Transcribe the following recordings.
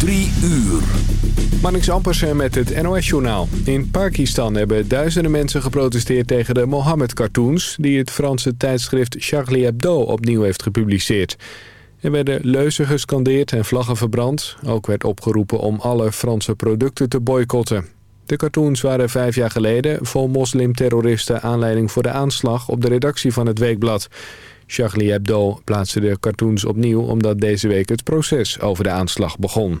Drie uur. Marnix Ampersen met het NOS-journaal. In Pakistan hebben duizenden mensen geprotesteerd tegen de Mohammed-cartoons... die het Franse tijdschrift Charlie Hebdo opnieuw heeft gepubliceerd. Er werden leuzen gescandeerd en vlaggen verbrand. Ook werd opgeroepen om alle Franse producten te boycotten. De cartoons waren vijf jaar geleden vol moslimterroristen aanleiding voor de aanslag op de redactie van het weekblad. Charlie Hebdo plaatste de cartoons opnieuw omdat deze week het proces over de aanslag begon.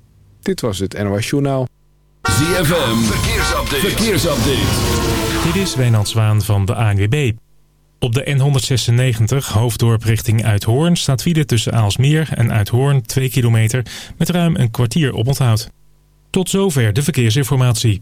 Dit was het NOS Journaal. ZFM. Verkeersupdate. Verkeersupdate. Dit is Wijnand Zwaan van de ANWB. Op de N196 hoofddorp richting Uithoorn staat file tussen Aalsmeer en Uithoorn 2 kilometer met ruim een kwartier op onthoud. Tot zover de verkeersinformatie.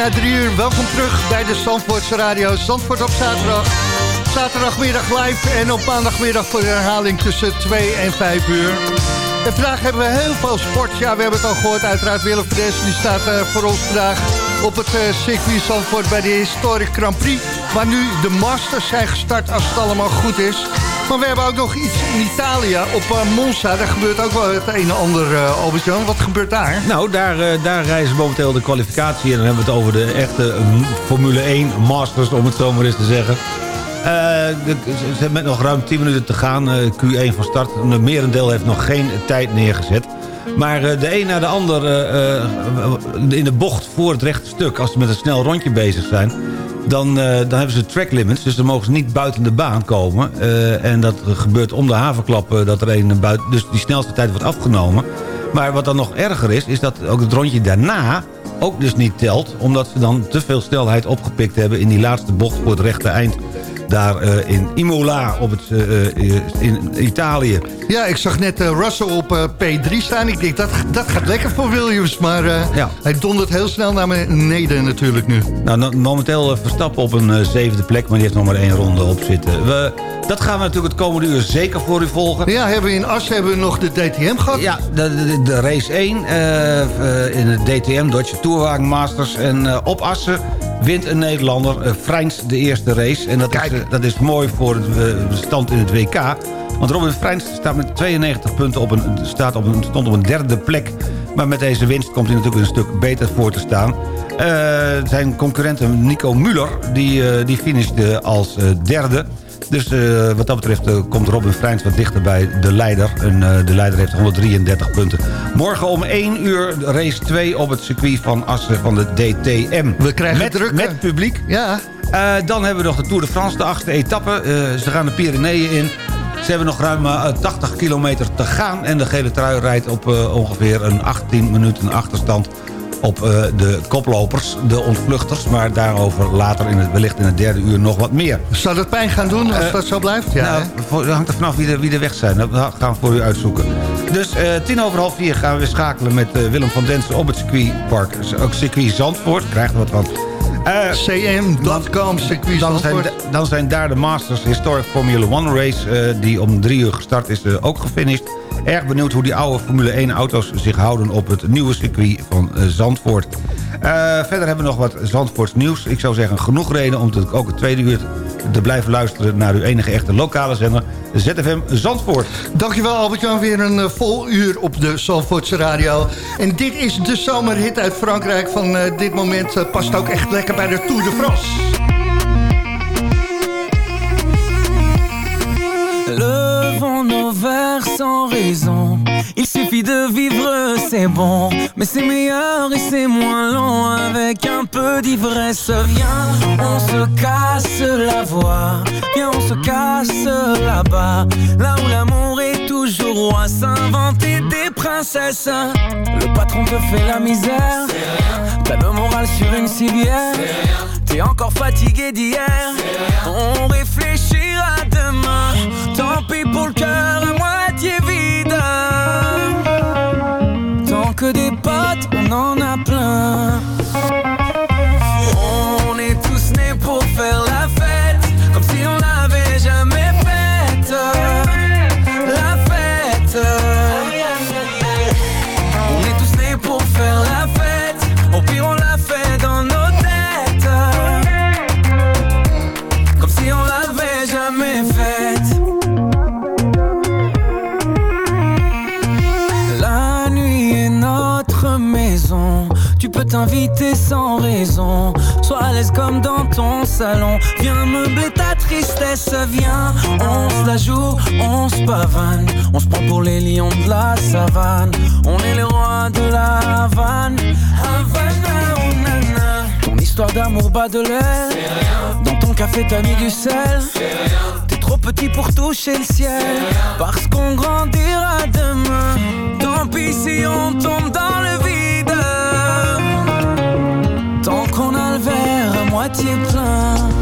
Na drie uur. Welkom terug bij de Zandvoortse Radio. Zandvoort op zaterdag. Zaterdagmiddag live en op maandagmiddag voor de herhaling tussen 2 en 5 uur. En vandaag hebben we heel veel sport. Ja, we hebben het al gehoord. Uiteraard Willem Fres, die staat uh, voor ons vandaag op het uh, circuit Zandvoort bij de Historic Grand Prix. Waar nu de Masters zijn gestart als het allemaal goed is. Maar we hebben ook nog iets in Italië op uh, Monza. Daar gebeurt ook wel het een en ander, uh, Albert-Jan. Wat gebeurt daar? Nou, daar, uh, daar reizen momenteel de kwalificatie. En dan hebben we het over de echte Formule 1 Masters, om het zo maar eens te zeggen. De, ze hebben met nog ruim 10 minuten te gaan. Q1 van start. Een merendeel heeft nog geen tijd neergezet. Maar de een na de ander in de bocht voor het rechte stuk... als ze met een snel rondje bezig zijn dan, dan hebben ze track limits. Dus dan mogen ze niet buiten de baan komen. En dat gebeurt om de havenklap. Dat er een buiten, dus die snelste tijd wordt afgenomen. Maar wat dan nog erger is, is dat ook het rondje daarna ook dus niet telt. Omdat ze dan te veel snelheid opgepikt hebben in die laatste bocht voor het rechte eind daar uh, in Imola op het, uh, in Italië. Ja, ik zag net Russell op P3 staan. Ik denk, dat, dat gaat lekker voor Williams. Maar ja. hij dondert heel snel naar beneden natuurlijk nu. Nou, momenteel Verstappen op een zevende plek, maar die heeft nog maar één ronde op zitten. We, dat gaan we natuurlijk het komende uur zeker voor u volgen. Ja, hebben we in Assen hebben we nog de DTM gehad? Ja, de, de, de race 1 in het DTM, Deutsche Tourwagen Masters. En op Assen wint een Nederlander, uh, Freins, de eerste race. En dat, is, uh, dat is mooi voor het, uh, de stand in het WK. Want Robin Freins staat met 92 punten op een, staat op een, stond op een derde plek. Maar met deze winst komt hij natuurlijk een stuk beter voor te staan. zijn concurrent Nico Muller, die, die finishte als derde. Dus uh, wat dat betreft uh, komt Robin Freins wat dichter bij de leider. En uh, de leider heeft 133 punten. Morgen om 1 uur race 2 op het circuit van Assen van de DTM. We krijgen met, druk. Met publiek. Ja. dan hebben we nog de Tour de France, de achtste etappe. ze gaan de Pyreneeën in. Ze hebben nog ruim 80 kilometer te gaan. En de gele trui rijdt op ongeveer een 18 minuten achterstand op uh, de koplopers, de ontvluchters. Maar daarover later in het, wellicht in het derde uur nog wat meer. Zou dat pijn gaan doen als uh, dat zo blijft? Ja, nou, dat hangt er vanaf wie de, wie de weg zijn. Dat gaan we voor u uitzoeken. Dus uh, tien over half vier gaan we schakelen met Willem van Densen op het circuitpark. Ook circuit Zandvoort. Krijgt wat van. CM.com, circuit dan zijn, dan zijn daar de Masters Historic Formula One Race... die om drie uur gestart is, ook gefinished. Erg benieuwd hoe die oude Formule 1 auto's zich houden op het nieuwe circuit van Zandvoort. Verder hebben we nog wat Zandvoorts nieuws. Ik zou zeggen genoeg reden om ook het tweede uur te blijven luisteren... naar uw enige echte lokale zender, ZFM Zandvoort. Dankjewel Albert-Jan, weer een uh, vol uur op de Zandvoortse radio. En dit is de zomerhit uit Frankrijk van uh, dit moment. past ook echt lekker bij de Tour de France. nos verres sans raison. Il suffit de vivre, c'est bon. Mais c'est meilleur et c'est moins long avec un peu d'ivresse. Viens, on se casse la voix. Viens, on se casse là-bas. Là où l'amour est toujours roi. S'inventer des princesses. Le patron te fait la misère. T'as le moral sur une civière. T'es encore fatigué d'hier. On réfléchira demain. Tant pis pour le cœur T'inviter sans raison. Sois à l'aise comme dans ton salon. Viens meubler ta tristesse. Viens, on se la joue, on se pavane. On se prend pour les lions de la savane. On est les rois de la Havane. Havana, oh nana. Ton histoire d'amour bas de l'air. Dans ton café, t'as mis du sel. T'es trop petit pour toucher le ciel. Parce qu'on grandira demain. Tant pis si on tombe dans à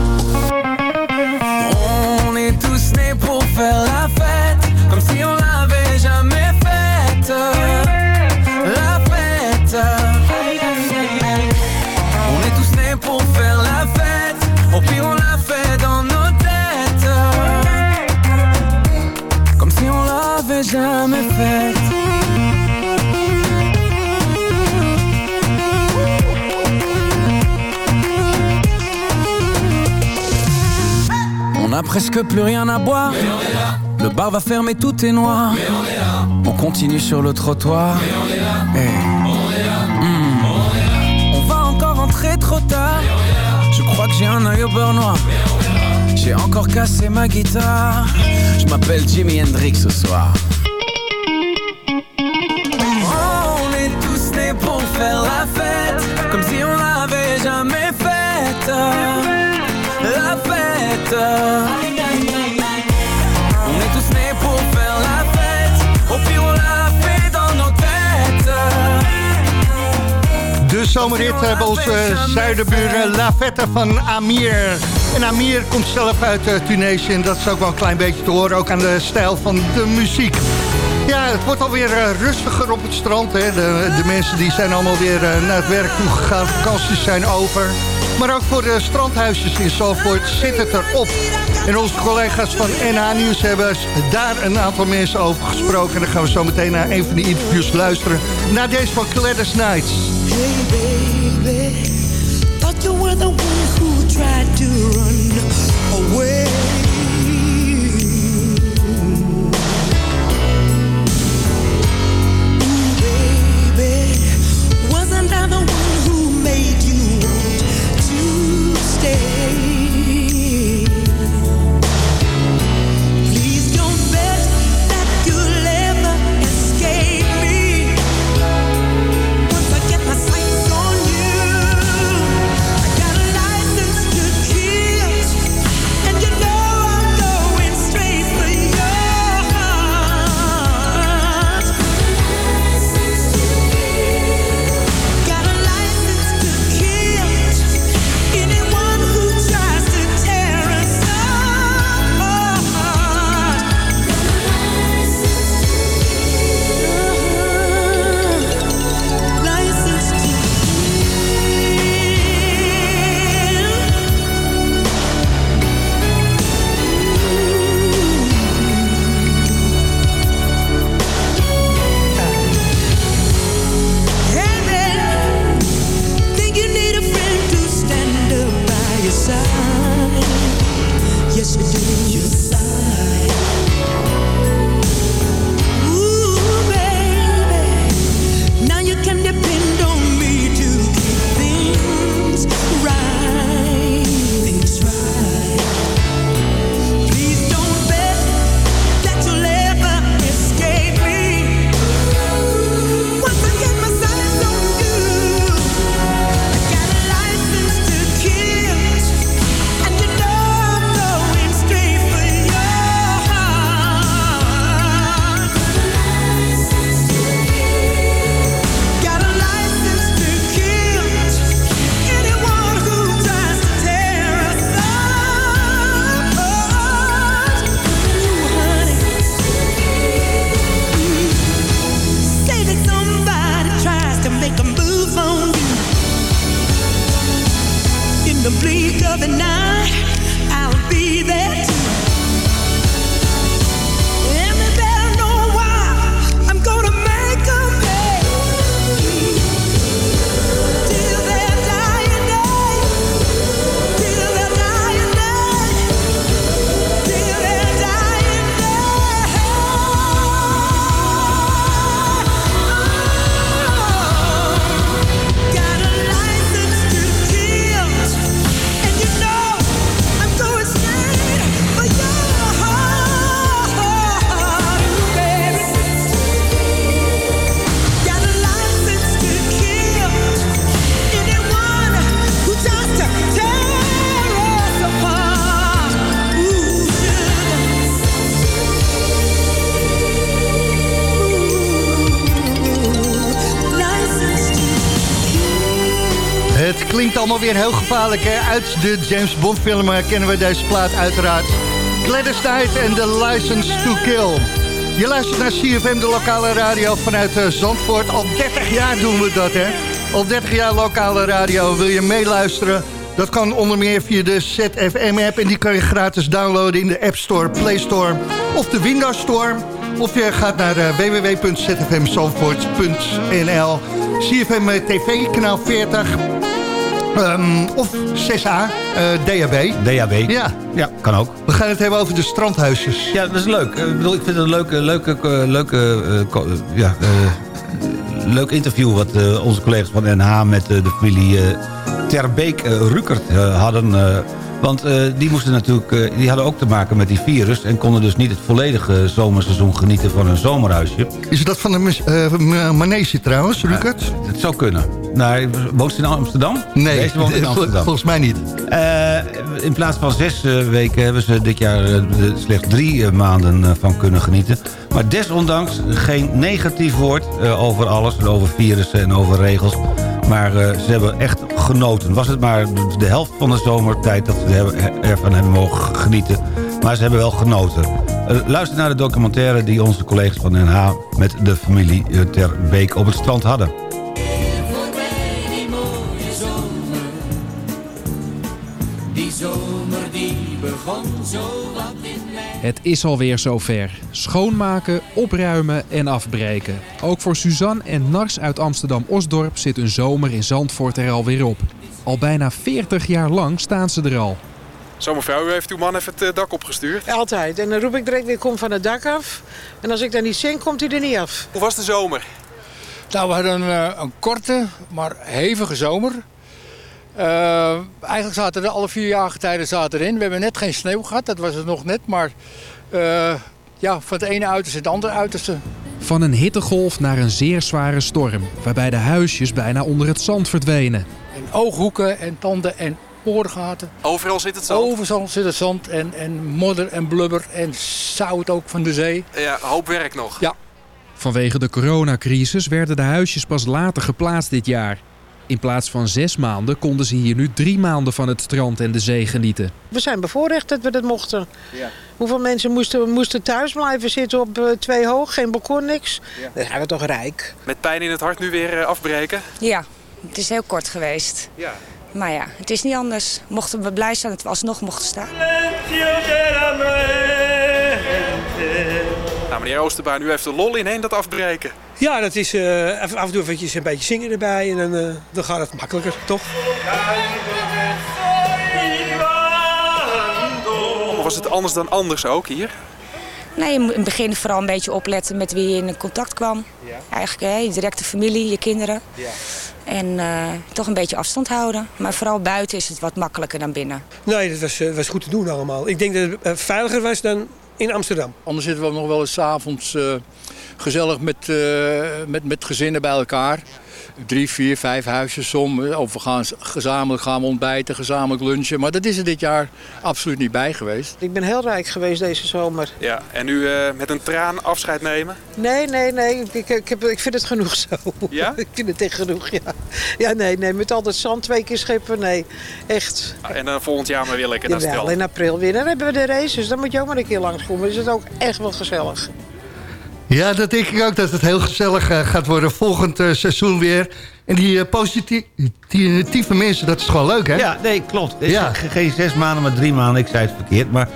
presque plus rien à boire. Le bar va fermer, tout est noir. On, continue sur le trottoir. on, hmm. on va encore rentrer trop tard. Je crois que j'ai un œil au beurre noir. J'ai encore cassé ma guitare. Je m'appelle Jimi Hendrix ce soir. on est tous nés pour faire la fête, comme si on l'avait jamais faite. La fête. On est tous nés pour faire la fête, au pire on l'a fait dans nos têtes. De zomerrit bij onze zuidenburen La Fette van Amir. En Amir komt zelf uit uh, Tunesië en dat is ook wel een klein beetje te horen, ook aan de stijl van de muziek. Ja, het wordt alweer uh, rustiger op het strand. Hè. De, de mensen die zijn allemaal weer uh, naar het werk toe gegaan, vakanties zijn over. Maar ook voor de strandhuisjes in Zalvoort zit het erop. En onze collega's van NH Nieuws hebben daar een aantal mensen over gesproken. En dan gaan we zo meteen naar een van die interviews luisteren. Naar deze van Gladys Nights. Hey baby, you were to run away. Allemaal weer heel gevaarlijk. Hè? Uit de James Bond film kennen we deze plaat uiteraard. Gladys Knight en The License to Kill. Je luistert naar CFM, de lokale radio vanuit uh, Zandvoort. Al 30 jaar doen we dat, hè? Al 30 jaar lokale radio. Wil je meeluisteren? Dat kan onder meer via de ZFM-app. En die kan je gratis downloaden in de App Store, Play Store of de Windows Store. Of je gaat naar uh, www.zfmzandvoort.nl CFM TV, kanaal 40 Ehm, of 6A, DHB. DHB. Ja. ja, kan ook. We gaan het hebben over de strandhuisjes. Ja, dat is leuk. Ik, bedoel, ik vind het een leuke, leuke, leuke, ja, leuk interview... wat onze collega's van NH met de familie Terbeek-Rukert hadden want uh, die, moesten natuurlijk, uh, die hadden ook te maken met die virus... en konden dus niet het volledige zomerseizoen genieten van hun zomerhuisje. Is dat van de uh, manege trouwens, Rukert? het zou kunnen. Nou, woont ze in Amsterdam? Nee, Deze woont in Amsterdam. volgens mij niet. in plaats van zes weken hebben ze dit jaar slechts drie maanden van kunnen genieten. Maar desondanks geen negatief woord over alles... over virussen en over regels... Maar ze hebben echt genoten. Was het maar de helft van de zomertijd dat ze ervan hebben mogen genieten. Maar ze hebben wel genoten. Luister naar de documentaire die onze collega's van Haag... met de familie Ter Beek op het strand hadden. Zo het is alweer zover. Schoonmaken, opruimen en afbreken. Ook voor Suzanne en Nars uit Amsterdam-Osdorp zit een zomer in Zandvoort er alweer op. Al bijna 40 jaar lang staan ze er al. Zo mevrouw, u heeft uw man even het eh, dak opgestuurd? Altijd. En dan roep ik direct weer, kom van het dak af. En als ik dan niet zing, komt hij er niet af. Hoe was de zomer? Nou, we hadden een, eh, een korte, maar hevige zomer. Uh, eigenlijk zaten er alle vier jaargetijden zaten erin. We hebben net geen sneeuw gehad, dat was het nog net. Maar uh, ja, van het ene uiterste het andere uiterste. Van een hittegolf naar een zeer zware storm. Waarbij de huisjes bijna onder het zand verdwenen. En ooghoeken en tanden en oorgaten. Overal zit het zand? Overal zit het zand en, en modder en blubber en zout ook van de zee. Ja, hoop werk nog. Ja. Vanwege de coronacrisis werden de huisjes pas later geplaatst dit jaar. In plaats van zes maanden konden ze hier nu drie maanden van het strand en de zee genieten. We zijn bevoorrecht dat we dat mochten. Ja. Hoeveel mensen moesten, moesten thuis blijven zitten op uh, twee hoog, geen balkon, niks. Ja. Dan zijn we toch rijk. Met pijn in het hart nu weer uh, afbreken? Ja, het is heel kort geweest. Ja. Maar ja, het is niet anders. Mochten we blij zijn dat we alsnog mochten staan. Nou, meneer Oosterbaan, u heeft de lol inheen dat afbreken. Ja, dat is uh, af en toe eventjes een beetje zingen erbij en dan, uh, dan gaat het makkelijker, toch? Was het anders dan anders ook hier? Nee, je moet in het begin vooral een beetje opletten met wie je in contact kwam. Ja. Eigenlijk hè, je directe familie, je kinderen. Ja. En uh, toch een beetje afstand houden. Maar vooral buiten is het wat makkelijker dan binnen. Nee, dat was, was goed te doen allemaal. Ik denk dat het veiliger was dan in Amsterdam. Anders zitten we nog wel eens avonds uh, gezellig met, uh, met, met gezinnen bij elkaar. Drie, vier, vijf huisjes om. Of we gaan gezamenlijk gaan ontbijten, gezamenlijk lunchen. Maar dat is er dit jaar absoluut niet bij geweest. Ik ben heel rijk geweest deze zomer. Ja, en nu uh, met een traan afscheid nemen? Nee, nee, nee. Ik, ik, heb, ik vind het genoeg zo. Ja? ik vind het echt genoeg, ja. Ja, nee, nee. Met al dat zand twee keer schippen, nee. Echt. Ah, en dan volgend jaar maar weer lekker naar Wel, in april weer. Dan hebben we de races. Dus dan moet je ook maar een keer langskomen. Dan is het ook echt wel gezellig. Ja, dat denk ik ook dat het heel gezellig uh, gaat worden volgend uh, seizoen weer. En die uh, positieve mensen, dat is gewoon leuk, hè? Ja, nee, klopt. Ja. Geen zes maanden, maar drie maanden. Ik zei het verkeerd. Maar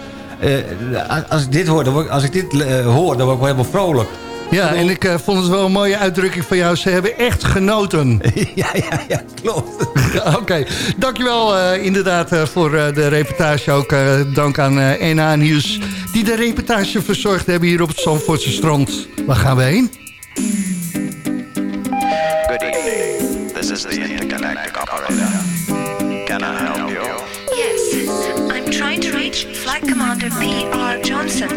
als ik dit hoor, dan word, als ik dit hoor, dan word ik wel helemaal vrolijk. Ja, en ik uh, vond het wel een mooie uitdrukking van jou. Ze hebben echt genoten. ja, ja, ja, klopt. Oké, okay. dankjewel uh, inderdaad uh, voor de reportage. Ook dank aan NA Nieuws die de reportage verzorgd hebben hier op het Zandvoortse strand. Waar gaan we heen? Good evening. This is the intergalactic operator. Reach Flight Commander P.R. Johnson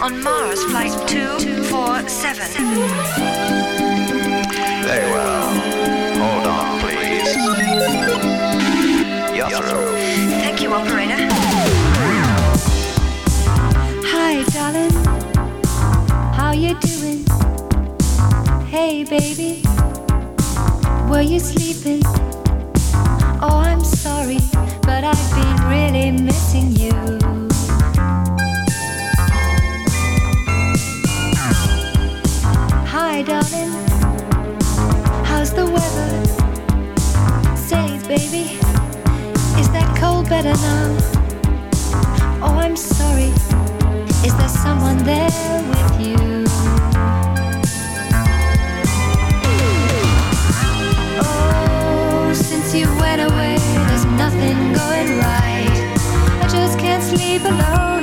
on Mars Flight 247. Very well. Hold on, please. You're. Thank you, operator. Hi, darling. How you doing? Hey, baby. Were you sleeping? Oh, I'm sorry, but I've been really missing you. Hi, darling. How's the weather? Say, baby, is that cold better now? Oh, I'm sorry. Is there someone there with you? Nothing going right. I just can't sleep alone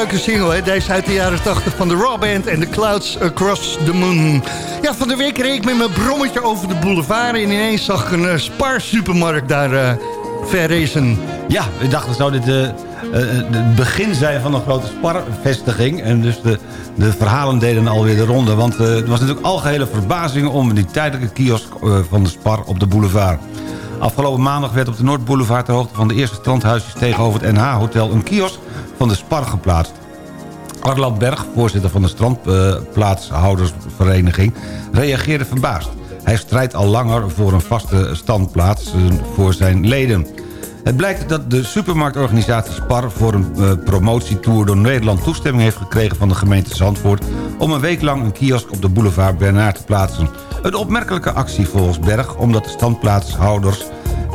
leuke single, hè? Deze uit de jaren 80 van de Raw Band en The Clouds Across the Moon. Ja, van de week reed ik met mijn brommetje over de boulevard... en ineens zag ik een eh, Spar-supermarkt daar eh verrezen. Ja, ik dacht, zou dit eh, het begin zijn van een grote Spar-vestiging. En dus de, de verhalen deden alweer de ronde. Want het was natuurlijk algehele verbazing om die tijdelijke kiosk van de Spar op de boulevard. Afgelopen maandag werd op de Noordboulevard ter hoogte van de eerste strandhuisjes tegenover het NH-hotel een kiosk van de Spar geplaatst. Arland Berg, voorzitter van de strandplaatshoudersvereniging, reageerde verbaasd. Hij strijdt al langer voor een vaste standplaats eh, voor zijn leden. Het blijkt dat de supermarktorganisatie Spar voor een eh, promotietour door Nederland toestemming heeft gekregen van de gemeente Zandvoort om een week lang een kiosk op de boulevard Bernard te plaatsen. Een opmerkelijke actie volgens Berg, omdat de standplaatshouders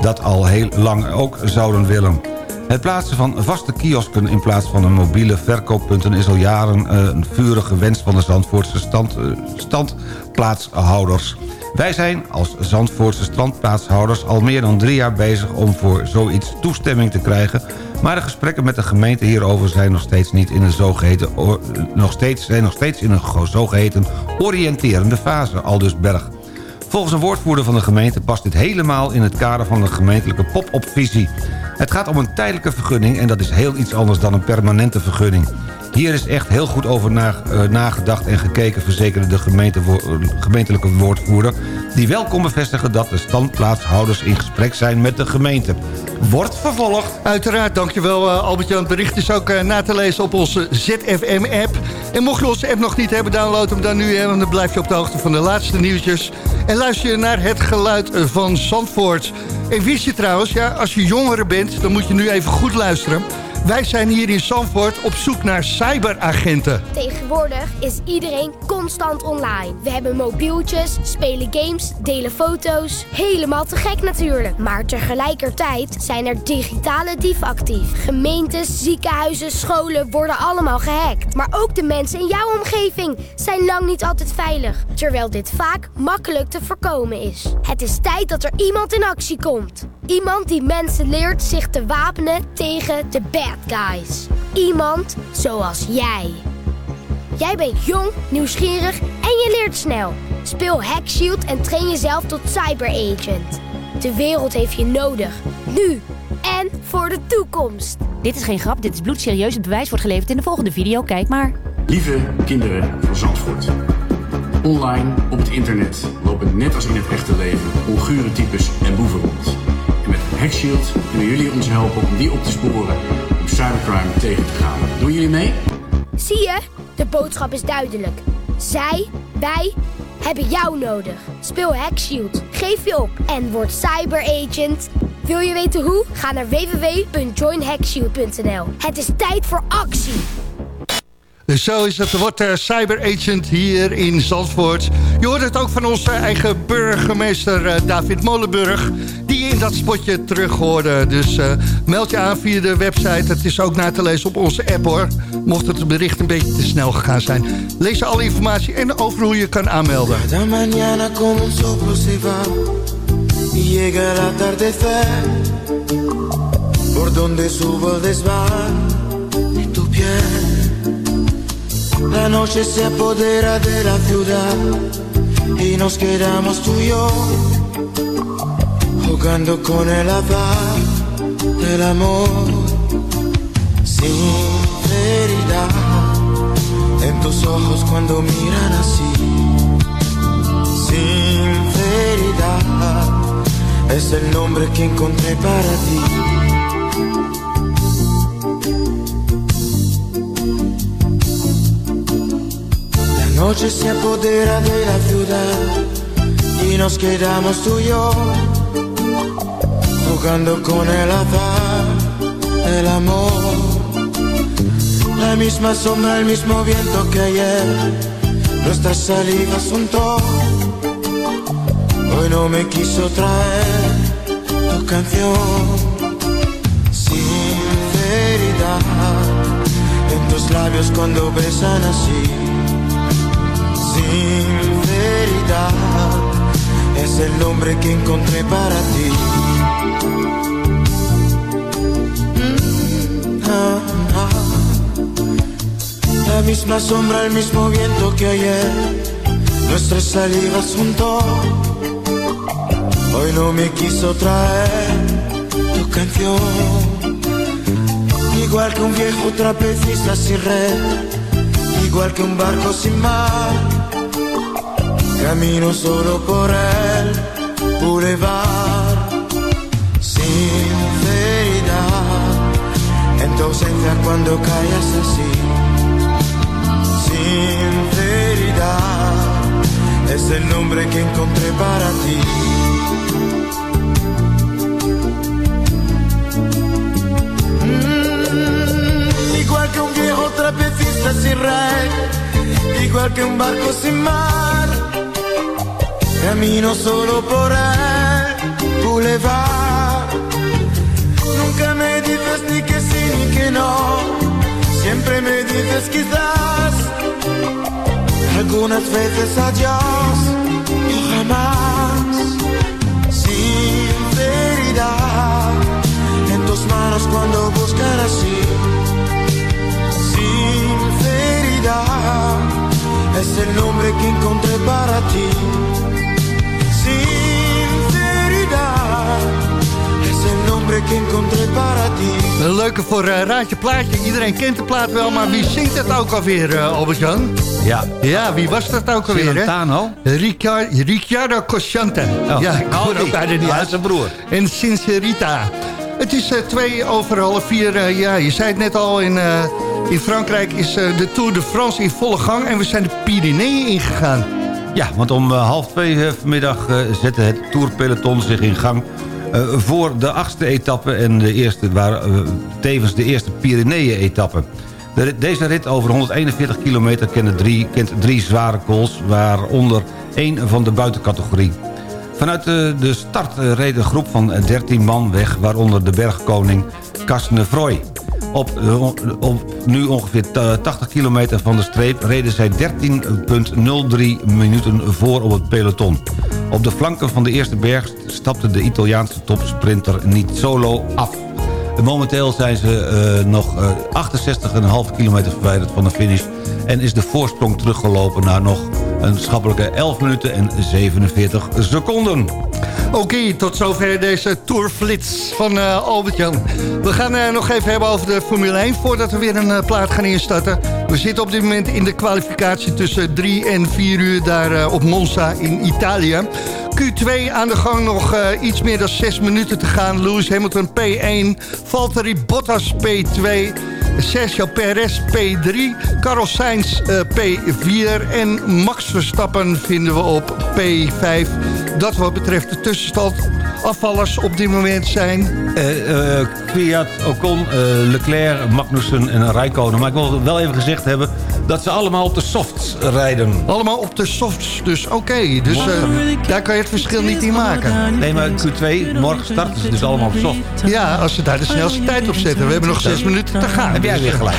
dat al heel lang ook zouden willen. Het plaatsen van vaste kiosken in plaats van een mobiele verkooppunten... is al jaren eh, een vurige wens van de Zandvoortse stand, eh, standplaatshouders. Wij zijn als Zandvoortse strandplaatshouders al meer dan drie jaar bezig... om voor zoiets toestemming te krijgen... maar de gesprekken met de gemeente hierover zijn nog steeds niet in een zogeheten... or- nog steeds, zijn nog steeds in een zogeheten oriënterende fase, aldus Berg. Volgens een woordvoerder van de gemeente past dit helemaal in het kader van een gemeentelijke pop-up visie. Het gaat om een tijdelijke vergunning en dat is heel iets anders dan een permanente vergunning. Hier is echt heel goed over eh, nagedacht en gekeken... verzekerde de gemeentewo- eh, gemeentelijke woordvoerder... die wel kon bevestigen dat de standplaatshouders in gesprek zijn met de gemeente. Wordt vervolgd. Uiteraard, dankjewel uh, Albert-Jan. Het bericht is ook na te lezen op onze ZFM-app. En mocht je onze app nog niet hebben, download hem dan nu. Hè, dan blijf je op de hoogte van de laatste nieuwtjes. En luister je naar het geluid van Zandvoort. En wist je trouwens, ja, als je jongere bent, dan moet je nu even goed luisteren. Wij zijn hier in Zandvoort op zoek naar cyberagenten. Tegenwoordig is iedereen constant online. We hebben mobieltjes, spelen games, delen foto's. Helemaal te gek natuurlijk. Maar tegelijkertijd zijn er digitale dieven actief. Gemeentes, ziekenhuizen, scholen worden allemaal gehackt. Maar ook de mensen in jouw omgeving zijn lang niet altijd veilig. Terwijl dit vaak makkelijk te voorkomen is. Het is tijd dat er iemand in actie komt. Iemand die mensen leert zich te wapenen tegen de bad guys. Iemand zoals jij. Jij bent jong, nieuwsgierig en je leert snel. Speel Hack Shield en train jezelf tot cyberagent. De wereld heeft je nodig. Nu en voor de toekomst. Dit is geen grap, dit is bloedserieus. Het bewijs wordt geleverd in de volgende video. Kijk maar. Lieve kinderen van Zandvoort. Online, op het internet, lopen net als in het echte leven ongure types en boeven rond. HackShield kunnen jullie ons helpen om die op te sporen om cybercrime tegen te gaan. Doen jullie mee? Zie je? De boodschap is duidelijk. Zij, wij, hebben jou nodig. Speel Hack Shield, geef je op en word cyberagent. Wil je weten hoe? Ga naar www.joinhackshield.nl. Het is tijd voor actie. Dus zo is het. Er wordt uh, cyberagent hier in Zandvoort. Je hoort het ook van onze eigen burgemeester uh, David Molenburg... die in dat spotje terug hoorde. Dus uh, meld je aan via de website. Het is ook na te lezen op onze app, hoor. Mocht het bericht een beetje te snel gegaan zijn. Lees alle informatie en over hoe je kan aanmelden. La noche se apodera de la ciudad y nos quedamos tú y yo jugando con el azar del amor. Sinceridad en tus ojos cuando miran así. Sinceridad es el nombre que encontré para ti. Noche se apodera de la ciudad y nos quedamos tú y yo jugando con el azar del amor. La misma sombra, el mismo viento que ayer, nuestras salivas juntó. Hoy no me quiso traer tu canción. Sinceridad en tus labios cuando besan así. Sinceridad es el nombre que encontré para ti. Mm, ah, ah. La misma sombra, el mismo viento que ayer, nuestras salivas juntó. Hoy no me quiso traer tu canción. Igual que un viejo trapecista sin red, igual que un barco sin mar. Camino solo por el boulevard. Sinceridad en tu ausencia cuando callas así. Sinceridad es el nombre que encontré para ti. Mm, igual que un viejo trapecista sin red, igual que un barco sin mar. Camino solo por el boulevard. Nunca me dices ni que sí ni que no. Siempre me dices quizás. Algunas veces adiós y jamás. Sinceridad en tus manos cuando buscan así. Sinceridad es el nombre que encontré para ti. Een leuke voor uh, Raadje Plaatje. Iedereen kent de plaat wel, maar wie zingt het ook alweer, uh, Albert-Jan? Ja. Ja, wie was dat ook alweer, hè? Celentano? Ricciardo, Ricciardo Cosciante. Oh. Ja, ik hoor die. ook bijna niet uit. zijn broer. En Sincerita. Het is eh, twee over half vier. eh, ja, je zei het net al, in, eh, in Frankrijk is eh, de Tour de France in volle gang... en we zijn de Pyreneeën ingegaan. Ja, want om eh, half twee eh, vanmiddag eh, zette het Tourpeloton zich in gang... eh, voor de achtste etappe en de eerste, waar, eh, tevens de eerste Pyreneeën-etappe. Deze rit over 141 kilometer kent drie, kent drie zware calls... waaronder één van de buitencategorie. Vanuit de, de start eh, reed een groep van 13 man weg... waaronder de bergkoning Casnevroy. Op, eh, op nu ongeveer ta- 80 kilometer van de streep... reden zij 13,03 minuten voor op het peloton. Op de flanken van de eerste berg stapte de Italiaanse topsprinter niet solo af. Momenteel zijn ze eh, nog eh 68,5 kilometer verwijderd van de finish... en is de voorsprong teruggelopen naar nog een schappelijke 11 minuten en 47 seconden. Oké, tot zover deze tourflits van eh, Albert-Jan. We gaan eh, nog even hebben over de Formule 1... voordat we weer een eh, plaat gaan instarten. We zitten op dit moment in de kwalificatie tussen 3 en 4 uur... daar op Monza in Italië. Q2 aan de gang, nog iets meer dan 6 minuten te gaan. Lewis Hamilton P1, Valtteri Bottas P2... Sergio Perez P3, Carlos Sainz eh, P4 en Max Verstappen vinden we op P5. Dat wat betreft de tussenstand. Afvallers op dit moment zijn... Eh, Kwiat, Ocon, Leclerc, Magnussen en Rijkonen. Maar ik wil wel even gezegd hebben dat ze allemaal op de softs rijden. Allemaal op de softs, dus oké. Dus eh, daar kan je het verschil niet in maken. Nee, maar Q2, morgen starten ze dus allemaal op soft. Ja, als ze daar de snelste tijd op zetten. We hebben nog zes minuten te gaan. Heb jij Dus, weer eh, gelijk.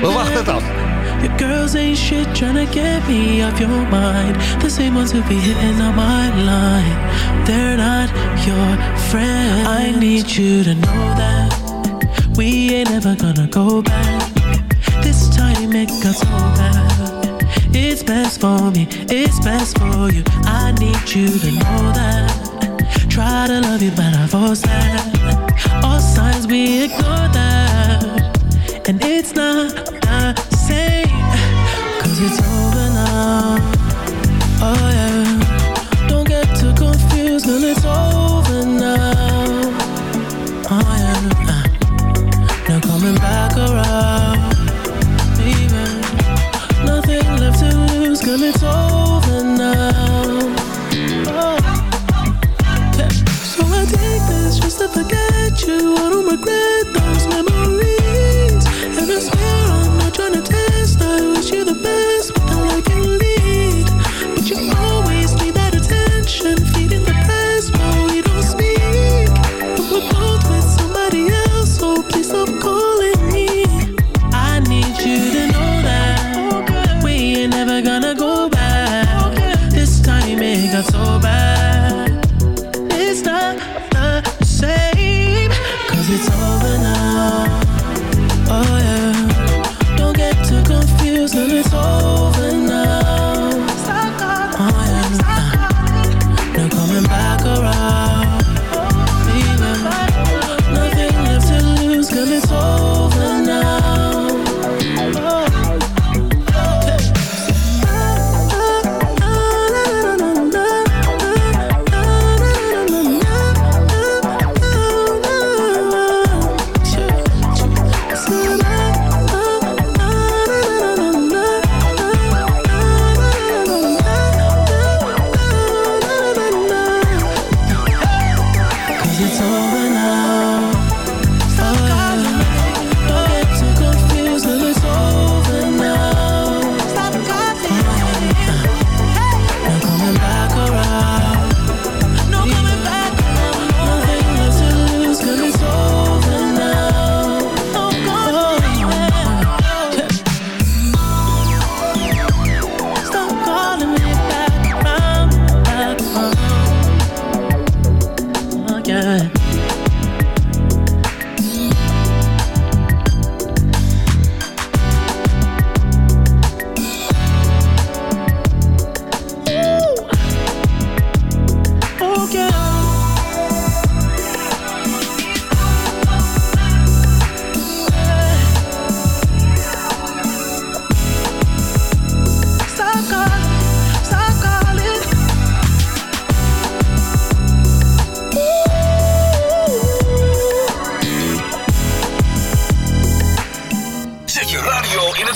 We wachten het af. Your girls ain't shit tryna get me off your mind. The same ones who be hitting on my line. They're not your friend. I need you to know that we ain't ever gonna go back. This time it got so bad. It's best for me, it's best for you. I need you to know that. Try to love you, but I force that. All signs we ignore that. And it's not the same. Cause it's over now. Oh yeah. Don't get too confused, girl, it's over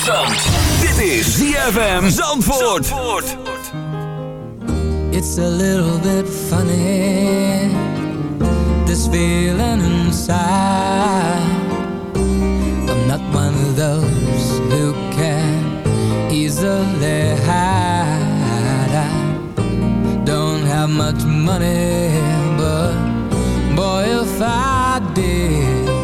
in het zand. Dit is ZFM Zandvoort. It's a little bit funny, this feeling inside. I'm not one of those who can easily hide. I don't have much money, but boy, if I did, I'd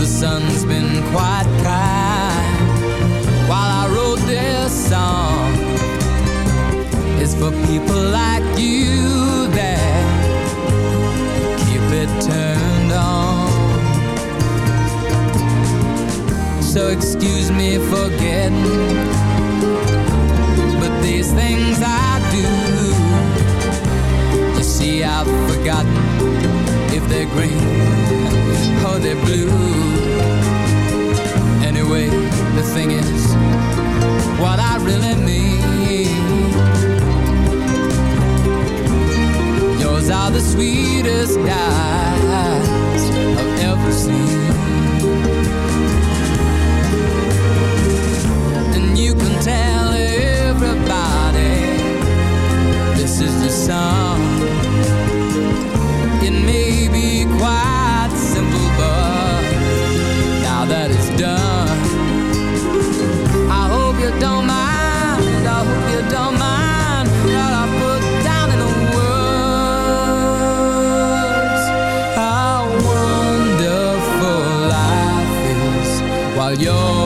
The sun's been quite kind while I wrote this song. It's for people like you that keep it turned on. So excuse me for getting, but these things I do. You see, I've forgotten if they're green or they're blue. Anyway, the thing is, what I really mean. Yours are the sweetest eyes I've ever seen. And you can tell everybody this is the song. It may your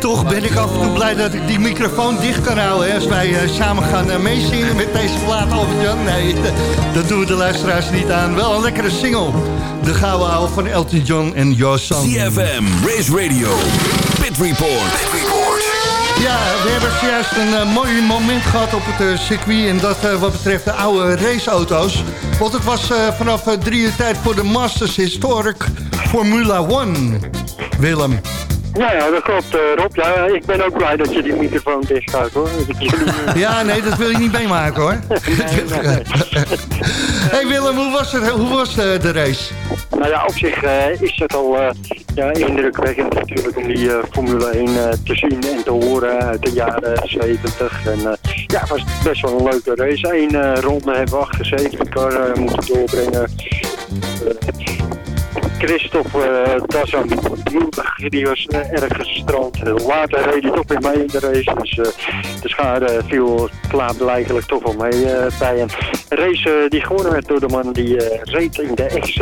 toch ben ik af en toe blij dat ik die microfoon dicht kan houden... hè, als wij eh, samen gaan eh, meezingen met deze plaat, Albert-Jan. Nee, dat doen we de luisteraars niet aan. Wel een lekkere single. De gouden ouwe van Elton John en Your Song. CFM, Race Radio, Pit Report. Ja, we hebben zojuist een eh, mooi moment gehad op het circuit. En dat wat betreft de oude raceauto's. Want het was vanaf drie uur tijd voor de Masters Historic Formula One. Willem. Ja, ja, dat klopt eh, Rob. Ja, ik ben ook blij dat je die microfoon dicht houdt hoor. Eh, Ja, nee, dat wil je niet meemaken hoor. hey Willem, hoe was, het, hoe was de, de race? Nou ja, op zich eh, is het al eh, ja, indrukwekkend natuurlijk om die eh, Formule 1 eh, te zien en te horen uit de jaren 70. En eh, ja, het was best wel een leuke race. Eén eh, ronde hebben we achter safety car eh, moeten doorbrengen. Eh, Christophe uh, Dassan, die was eh, erg gestrand. Later reed hij toch weer mee in de race. Dus eh, de schade viel klaarblijkelijk toch wel mee eh, bij. Een race eh, die gewonnen werd door de man die eh, reed in de ex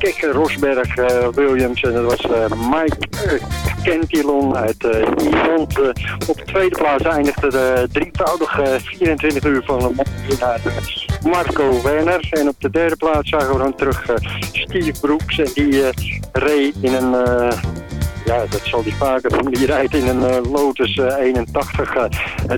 Kekke Rosberg eh, Williams. En dat was eh, Mike eh, Kentilon uit Ierland. Op de tweede plaats eindigde de drievoudige 24 uur van eh, Marco Werner. En op de derde plaats zagen we dan terug Steve Brooks. En die reed in een... eh, ja, dat zal die vaker doen. Die rijdt in een eh, Lotus eh, 81, eh,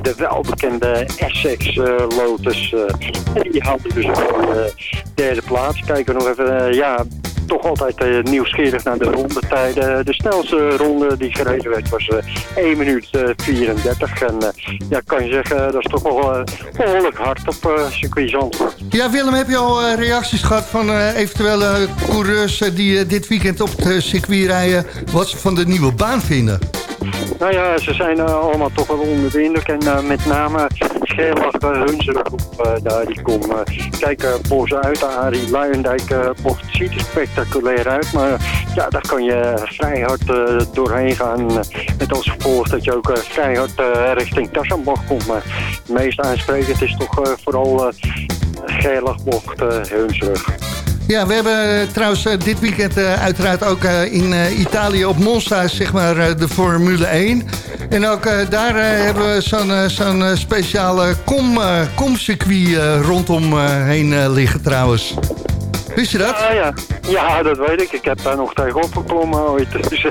de welbekende Essex eh, Lotus. eh, die haalde dus op de derde plaats. Kijken we nog even, eh, ja, toch altijd eh, nieuwsgierig naar de rondetijden. De snelste ronde die gereden werd was eh 1 minuut eh, 34. En eh, ja, kan je zeggen, dat is toch wel eh, behoorlijk hard op eh circuit Zandvoort. Ja, Willem, heb je al eh, reacties gehad van eh, eventuele coureurs... eh, die eh, dit weekend op het eh, circuit rijden... wat ze van de nieuwe baan vinden? Nou ja, ze zijn eh, allemaal toch wel onder de indruk. En eh, met name Scherlach, uh, eh, daar, die komt. eh, kijk, uh, Bos uit, Arie Luijendijk, bocht ziet er spectaculair uit. Maar ja, daar kan je vrij hard doorheen gaan. met als gevolg dat je ook vrij hard richting Tassenbach komt. Maar het meest aansprekend is toch vooral uh, Gerlachbocht, uh, Hunzerug. Ja, we hebben eh, trouwens eh, dit weekend eh, uiteraard ook in Italië op Monza zeg maar, de Formule 1. En ook daar hebben we zo'n zo'n speciale kom, komcircuit rondom heen liggen trouwens. Wist je dat? Ja, ja. ja, dat weet ik. Ik heb daar nog tegenop geklommen ooit. Dus,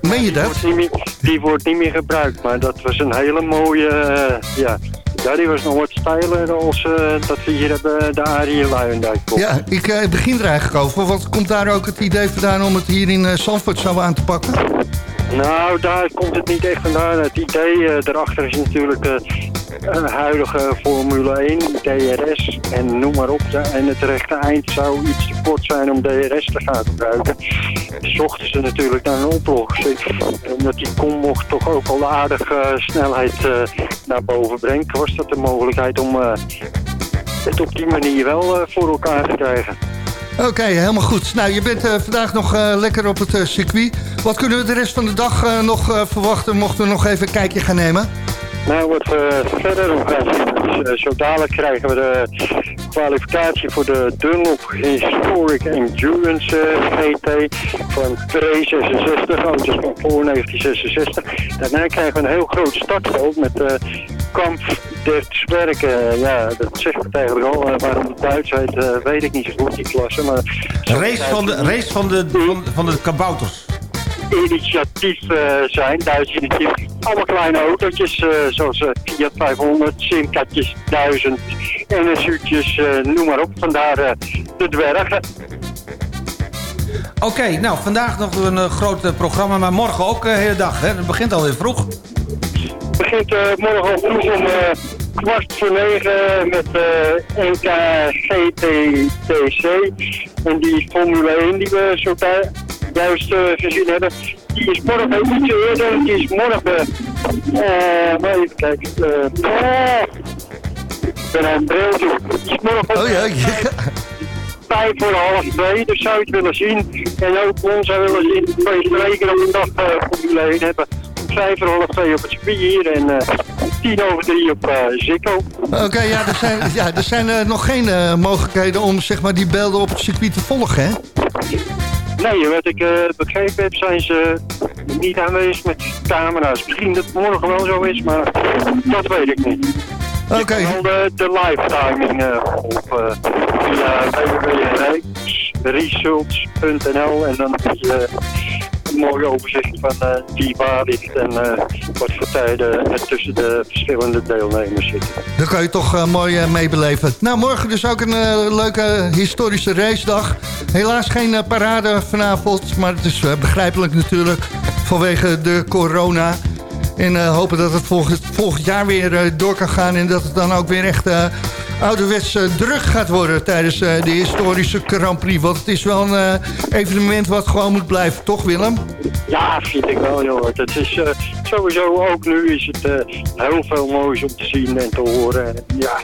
Meen je dat? wordt niet meer- die wordt niet meer gebruikt, maar dat was een hele mooie... ja. Ja, die was nog wat steiler als eh, dat we hier hebben de Arie Luijendijk. Ja, ik eh, begin er eigenlijk over. Want komt daar ook het idee vandaan om het hier in Zandvoort zo aan te pakken? Nou, daar komt het niet echt vandaan. Het idee eh, daarachter is natuurlijk eh, een huidige Formule 1, DRS en noem maar op. En het rechte eind zou iets te kort zijn om DRS te gaan gebruiken. Zochten ze natuurlijk naar een oplossing. Omdat die kombocht toch ook al aardig snelheid eh, naar boven brengt, was dat de mogelijkheid om het op die manier wel voor elkaar te krijgen. Oké, helemaal goed. Nou, je bent eh, vandaag nog eh, lekker op het eh, circuit. Wat kunnen we de rest van de dag nog verwachten... mochten we nog even een kijkje gaan nemen? Nou, wat we verder nog gaan zien, is, zo dadelijk krijgen we de kwalificatie voor de Dunlop Historic Endurance GT van pre-66, auto's van voor 1966. Daarna krijgen we een heel groot startveld met eh Kamp der Zwerken. Ja, dat zegt het eigenlijk al. Eh, waarom het Duits heet, eh, weet ik niet zo goed, die klasse. Maar Race van de, race van de, van, van de kabouters. initiatief eh, zijn, Duits initiatief. Allemaal kleine autootjes, eh, zoals eh, Fiat 500, Simcatjes 1000, NSU'tjes, eh noem maar op. Vandaar eh, de dwergen. Oké, nou, vandaag nog een eh, groot eh, programma, maar morgen ook de hele dag. Hè? Het begint alweer vroeg. Het begint eh, morgen vroeg om eh, kwart voor negen met eh NK GTTC. En die Formule 1 die we zo ju- juist gezien hebben, die is morgen ietsje eerder. Die is morgen, maar even kijken, ik ben aan het Oh ja, vijf voor half twee, dus zou je het willen zien. En ook ons zou willen zien, twee spreken op een dag uh, Formule 1 hebben. Vijf voor half twee op het circuit hier en eh, tien over drie op uh, Zikko. Oké, ja, er zijn, ja, er zijn eh, nog geen eh, mogelijkheden om zeg maar, die beelden op het circuit te volgen, hè? Nee, wat ik eh, begrepen heb, zijn ze niet aanwezig met camera's. Misschien dat het morgen wel zo is, maar dat weet ik niet. Oké. Kan wel de, de live timing eh, op eh, via www.results.nl en dan een mooi overzicht van eh, wie waar ligt en eh, wat voor tijden er tussen de verschillende deelnemers zitten. Dan kan je toch eh, mooi eh, meebeleven. Nou, morgen dus ook een eh, leuke historische racedag. Helaas geen eh, parade vanavond, maar het is eh, begrijpelijk natuurlijk vanwege de corona. En eh, hopen dat het volgend, volgend jaar weer eh, door kan gaan en dat het dan ook weer echt eh, ouderwets druk gaat worden tijdens de historische Grand Prix. Want het is wel een evenement wat gewoon moet blijven, toch Willem? Ja, vind ik wel, joh. Het is sowieso ook nu is het heel veel moois om te zien en te horen. En, ja,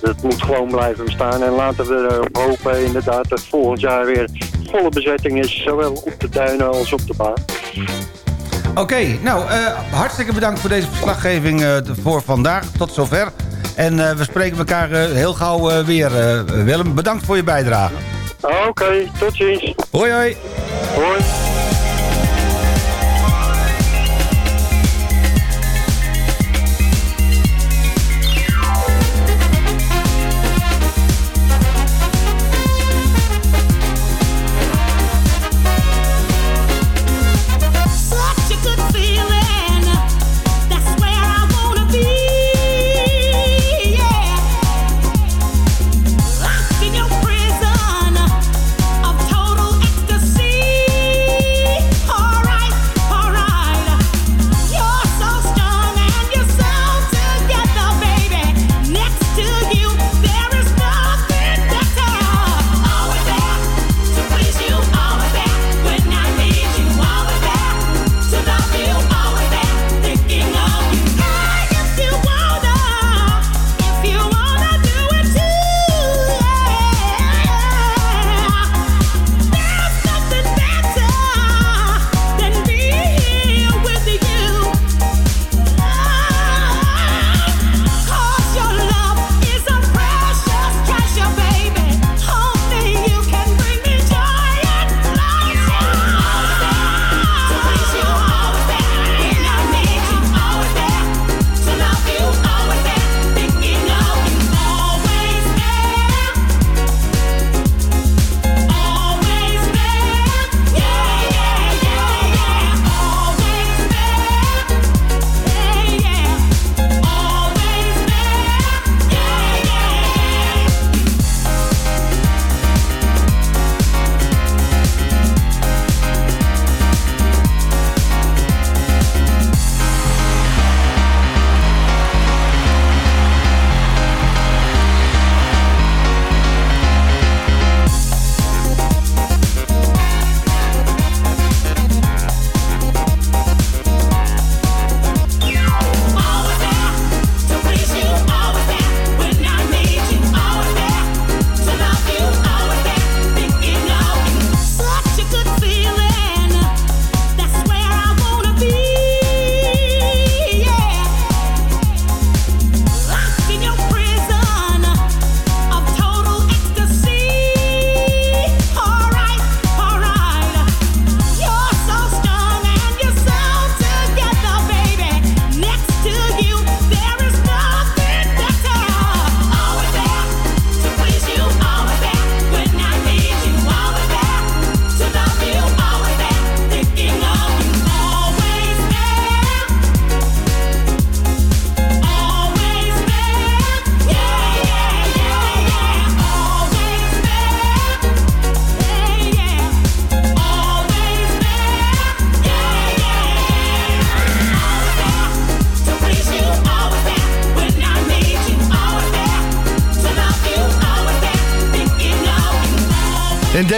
dat moet gewoon blijven bestaan. En laten we hopen inderdaad dat volgend jaar weer volle bezetting is. Zowel op de duinen als op de baan. Oké, nou, eh, hartstikke bedankt voor deze verslaggeving eh, voor vandaag. Tot zover. En eh, we spreken elkaar heel gauw weer, Willem. Bedankt voor je bijdrage. Oké, tot ziens. Hoi, hoi. Hoi.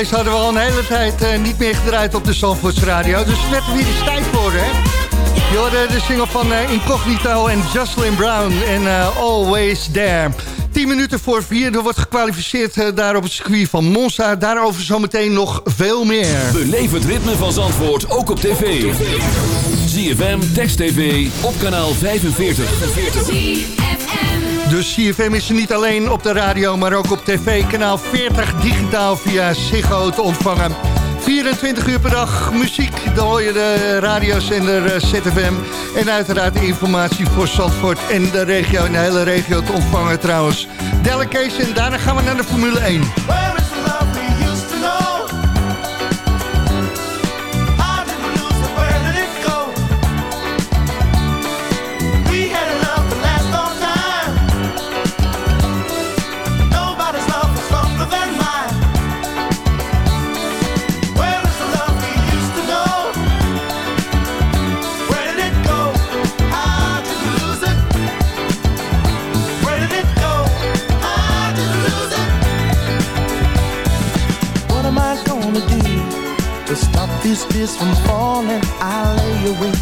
Deze hadden we al een hele tijd eh, niet meer gedraaid op de Zandvoorts Radio. Dus het werd er weer eens tijd voor, hè? Je hoorde de single van eh, Incognito en Jocelyn Brown en eh, Always There. 10 minuten voor vier, er wordt gekwalificeerd daar op het circuit van Monza. Daarover zometeen nog veel meer. Beleef het ritme van Zandvoort ook op tv. ZFM, Text TV, op kanaal 45. Dus CFM is niet alleen op de radio, maar ook op tv. Kanaal 40 digitaal via Ziggo te ontvangen. 24 uur per dag muziek, dan hoor je de radiozender eh, ZFM. En uiteraard informatie voor Zandvoort en de regio, en de hele regio te ontvangen trouwens. Delegation, daarna gaan we naar de Formule 1. Where is the love we used to know?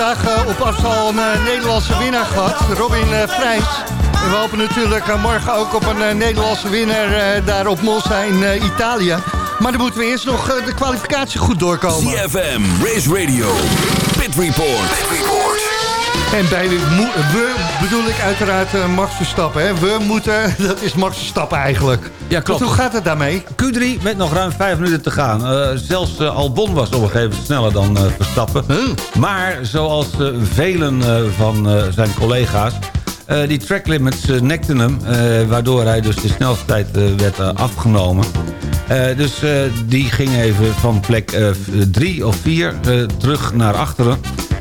vandaag eh, op afstand een eh, Nederlandse winnaar gehad, Robin eh Vrijs. En we hopen natuurlijk eh, morgen ook op een eh, Nederlandse winnaar eh, daar op Monza in eh, Italië. Maar dan moeten we eerst nog eh, de kwalificatie goed doorkomen. CFM, Race Radio, Pit Report. En bij we bedoel ik uiteraard eh, Max Verstappen. Hè? We moeten, dat is Max Verstappen eigenlijk. Ja, klopt. Want hoe gaat het daarmee? Q3 met nog ruim vijf minuten te gaan. Eh, zelfs eh, Albon was op een gegeven moment sneller dan Verstappen. Maar zoals velen van zijn collega's... die track limits nekten hem... waardoor hij dus de snelste tijd eh, werd afgenomen. Dus die ging even van plek 3 of 4 terug naar achteren.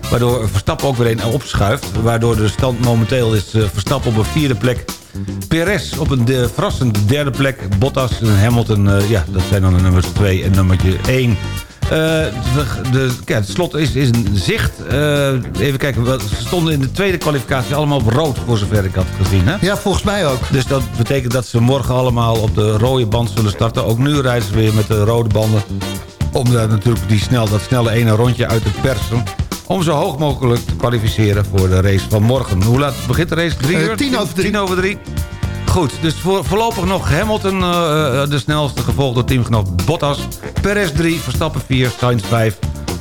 Waardoor Verstappen ook weer een opschuift. Waardoor de stand momenteel is eh, Verstappen op een vierde plek. Perez op een de, verrassende derde plek. Bottas en Hamilton, eh, ja, dat zijn dan de nummers 2 en nummertje 1. de, de, ja, het slot is, is een zicht. Eh, even kijken, we- ze stonden in de tweede kwalificatie allemaal op rood... voor zover ik had gezien. Hè? Ja, volgens mij ook. Dus dat betekent dat ze morgen allemaal op de rode band zullen starten. Ook nu rijden ze weer met de rode banden. Om daar natuurlijk die snel, dat snelle ene rondje uit te persen. Om zo hoog mogelijk te kwalificeren voor de race van morgen. Hoe laat begint de race? Drie Eh, uur? tien over drie. Tien over drie. Goed, dus voor, voorlopig nog Hamilton eh, de snelste, gevolgd door teamgenoot Bottas. Perez 3, Verstappen 4, Sainz 5.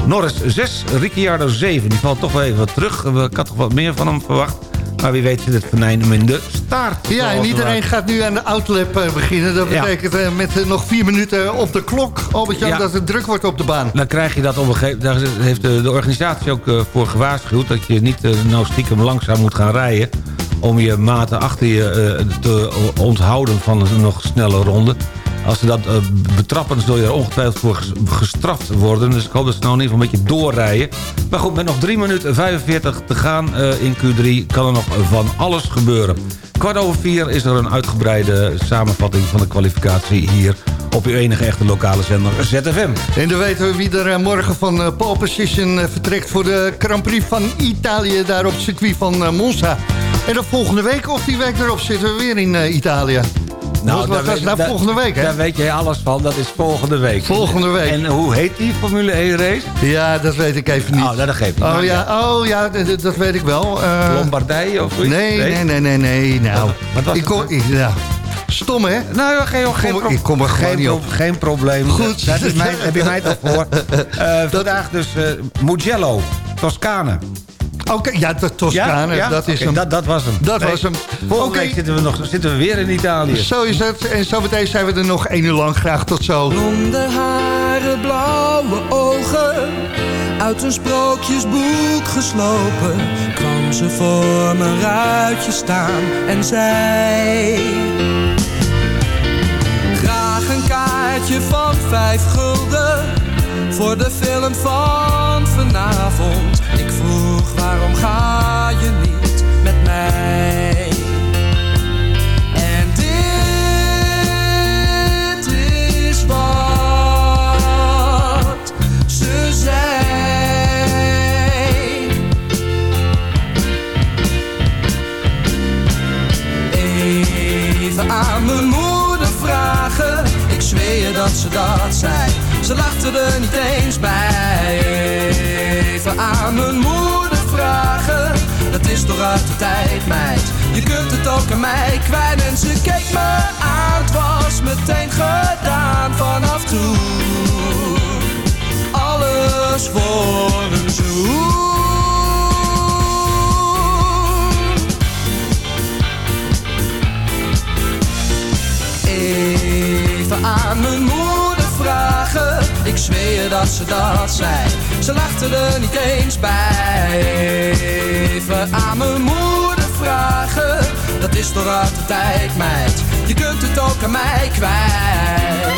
Norris 6, Ricciardo 7. Die valt toch wel even wat terug. Ik had toch wat meer van hem verwacht. Maar wie weet zit het venijn hem in de staart. Ja, en iedereen gaat nu aan de outlap eh, beginnen. Dat betekent eh, met eh, nog vier minuten op de klok, Albert-Jan, Ja. dat het druk wordt op de baan. Dan krijg je dat op een gegeven Daar heeft de, de organisatie ook voor gewaarschuwd... dat je niet nou stiekem langzaam moet gaan rijden... om je maten achter je te onthouden van een nog snelle ronde. Als ze dat eh, betrappen, zul je er ongetwijfeld voor ges- gestraft worden. Dus ik hoop dat ze nou in ieder geval een beetje doorrijden. Maar goed, met nog 3 minuten 45 te gaan eh, in Q3... kan er nog van alles gebeuren. Kwart over vier is er een uitgebreide samenvatting van de kwalificatie hier... op uw enige echte lokale zender ZFM. En dan weten we wie er eh, morgen van eh, pole position vertrekt... voor de Grand Prix van Italië, daar op het circuit van Monza. En dan volgende week of die week erop zitten we weer in Italië. Nou, wat daar was nou volgende week, hè? Daar weet jij alles van, dat is volgende week. Volgende week. En hoe heet die Formule 1 race? Ja, dat weet ik even niet. Oh, dat geeft niet. Oh ja, oh, ja dat weet ik wel. Eh, Lombardije of zoiets? Nee, nee, nee, nee, nee. Nou, Wat was ik kom, ik- ja. Stom, hè? Nou, ja, geen, geen, Kom- ik kom er geen, niet op. geen probleem. Goed. Dat is heb je mij toch voor. Eh, vandaag dus eh, Mugello, Toscane. Oké, ja, de Toscane, Ja? Ja? dat is hem. Dat, dat was hem. Dat Nee, was hem. Volgende Oké. week zitten we, nog, zitten we weer in Italië. Zo is het. En zometeen zijn we er nog één uur lang. Graag tot zo. Blonde haren, blauwe ogen, uit een sprookjesboek geslopen, kwam ze voor mijn ruitje staan en zei: Graag een kaartje van vijf gulden voor de film van vanavond. Ga je niet met mij? En dit is wat ze zei. Even aan mijn moeder vragen, ik zweer je dat ze dat zei. Ze lachte er niet eens bij. Even aan mijn moeder is toch uit de tijd, meid. Je kunt het ook aan mij kwijt en ze keek me aan. Het was meteen gedaan vanaf toen. Alles voor een zoen. Even aan mijn moeder vragen. Ik zweer dat ze dat zei. Ze lachte er niet eens bij. Even aan mijn moeder vragen. Dat is toch de tijd, meid. Je kunt het ook aan mij kwijt.